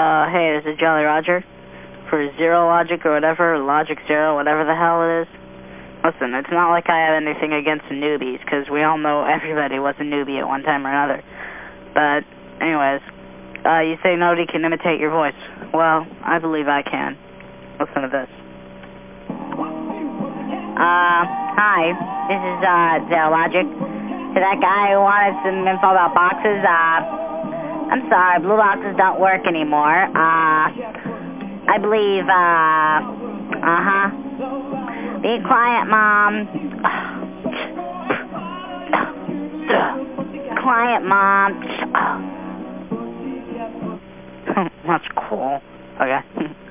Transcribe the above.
Uh, hey, this is Jolly Roger for Zero Logic or whatever, Logic Zero, whatever the hell it is. Listen, it's not like I have anything against newbies, because we all know everybody was a newbie at one time or another. But, anyways, uh, you say nobody can imitate your voice. Well, I believe I can. Listen to this. Uh, hi. This is, uh, Zero Logic. To that guy who wanted some info about boxes, uh, I'm sorry, blue boxes don't work anymore. Uh, I believe, uh, uh-huh. Be quiet, Mom. quiet, Mom. That's cool. Okay.